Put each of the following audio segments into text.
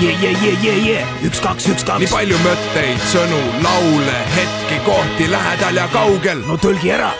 jee, jee, jee, jee, jee, üks, kaks, üks, nii kaks. palju mõtteid, sõnu, laule, hetki, kohti lähedal ja kaugel. no tõlgi ära.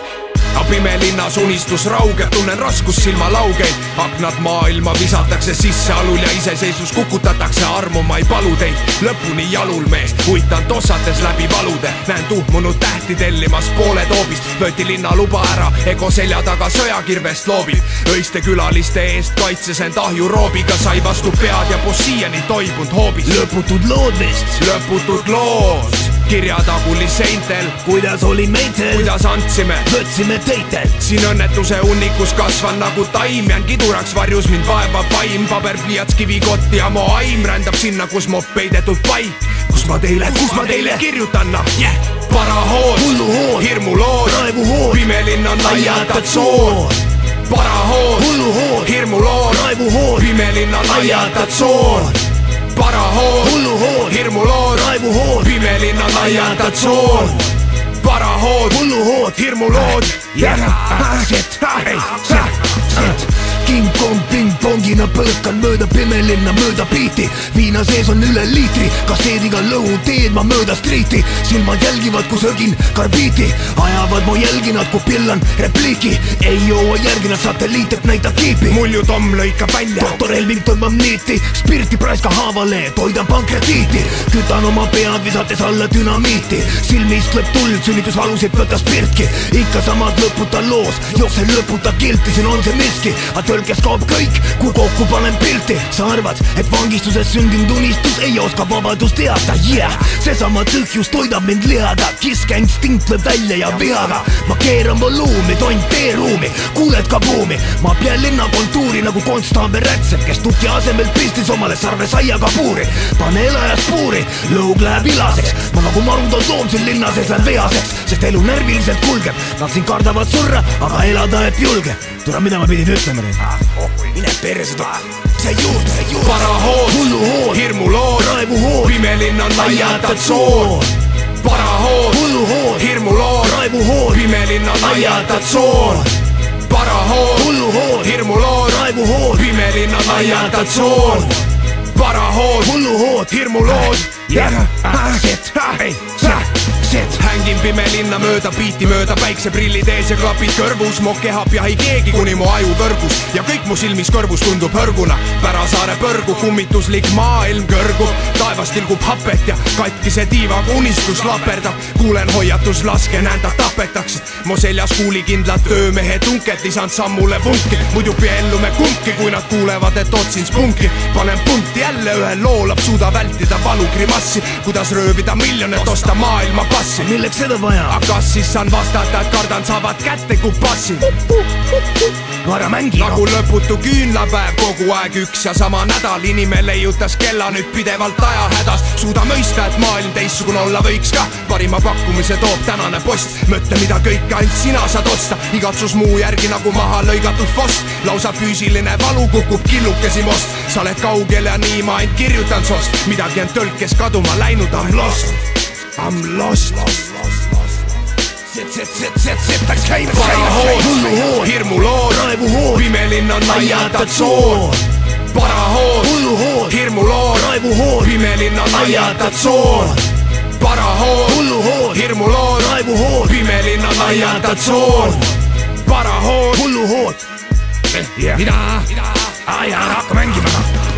Aga pimelinnas unistus raugeb, tunnen raskust silmalaugeid, aknad maailma visatakse sisse alul ja iseseisvus kukutatakse armu, ma ei palu teid. Lõpuni jalul mees, uitan tossates läbi valude, näen tuhmunud tähti tellimas pooled hoobist, võeti linnaluba ära, ego selja taga sõjakirvest loobib, öiste külaliste eest kaitses end ahjuroobiga, sai vastu pead ja poss siiani toibunud hoobis, lõputud lood vist, lõputud loos, kirjatagulis seintel, kuidas oli meitel, kuidas andsime võtsime teitelt. siin õnnetuse hunnikus kasvan nagu taim, jään kiduraks varjus, mind vaevab vaim, paber, pliiats, kivikott ja mu aim rändab sinna, kus mu peidetud pai. kus ma teile, kus ma teile kirjutan, noh yeah., parahoos, Hulluhood. hirmulood, Raivuhood. pimelinn on laiatatsioon, parahoos, Hulluhood. hirmulood, Raivuhood. pimelinn on laiatatsioon, parahoos, Hulluhood. hirmulood, Raivuhood. pimelinn on laiatatsioon, parahood, hulluhood, hirmulood, Shit, shit, King Kong põõkan mööda pimelinna mööda biiti viina sees on üle liitri, kasteediga lõhun teed ma mööda striiti, silmad jälgivad, kus ögin karbiiti, ajavad mu jälgi nad, kui pillan repliiki, ei jõua järgi nad satelliit, et näita kiipi. mulju Tom lõikab välja. doktor Helving tõmbab niiti, spirti praiska haavale, toidan pankratiiti, kütan oma pead visates alla dünamiiti, silmis lööb tuld, sünnitusvalusid võtas Pirtki, ikka samas lõputa loos, jooksen lõputa kilti, siin on see miski, aga tõlkes kaob kõik, kui kokku panen pilti, sa arvad, et vangistuses sündinud unistus ei oska vabadust teada, yeah, seesama tühjus toidab mind lihaga, kiskeinstinkt lööb välja ja vihaga, ma keeran volüümi, tont teeruumi, kuuled kabuumi, ma pean linna kontuuri nagu konstaabel Rätsep, kes tuki asemel pistis omale sarvesaia kabuuri, pane elajas puuri, lõug läheb vilaseks, ma nagu marutont loom siin linna sees lähen vihaseks, sest elu närviliselt kulgeb, nad siin kardavad surra, aga elada jääb julge. tule, mida ma pidin ütlema nüüd? mine perse, see juurde, see juurde. parahoos, hulluhood, hirmulood, raivuhood, pimelinn on laiatatsioon, parahoos, hulluhood, hirmulood, raivuhood, pimelinn on laiatatsioon, parahoos, hulluhood, hirmulood, raivuhood, pimelinn on laiatatsioon, parahoos, hulluhood, hirmulood, shit, shit, hängin pimelinna mööda, biiti mööda, päikseprillid ees ja klapid kõrvus, mu keha pea ei keegi, kuni mu aju kõrgus. Ja kõik mu silmis kõrvus tundub hõrguna. Pärasaare põrgu kummituslik maailm kõrgub, taevas tilgub hapet ja katkise tiivaga unistus laperdab. kuulen hoiatus, laske näen ta tapetakse, mu seljas kuulikindlad töömehe tunked, lisand sammule punki, muidu piellume kumbki, kui nad kuulevad, et otsin spunki. panen punti jälle ühe loo, laps suudab vältida valugrimassi, kuidas röövida miljon, et osta maailma passi. milleks seda vaja? aga kas siis saan vastata, et kardan, saavad kätte kui passi? vara mängi. nagu lõputu küünlapäev, kogu aeg üks ja sama nädal, inimene leiutas kella nüüd pidevalt ajahädas. suuda mõista, et maailm teistsugune olla võiks ka, parima pakkumise toob tänane post. mõtle, mida kõike ainult sina saad osta, igatsus muu järgi nagu maha lõigatud fost. lausa füüsiline valu kukub killukesi most, sa oled kaugel ja nii ma ainult kirjutan sost, midagi on tõlkes kaduma läinud, I m lost, I m lost. läks käima, parahoos hulluhood, hirmulood, raivuhood, pimelinn on laiatatsioon, parahoos, hulluhood, nagu hood, pimelinna aiata tsoon parahood, hulluhood, hirmulood, raevuhood, pimelinna aiata tsoon parahood, hulluhood eh,, yeah. mida, mida, aa jaa, hakka mängima noh.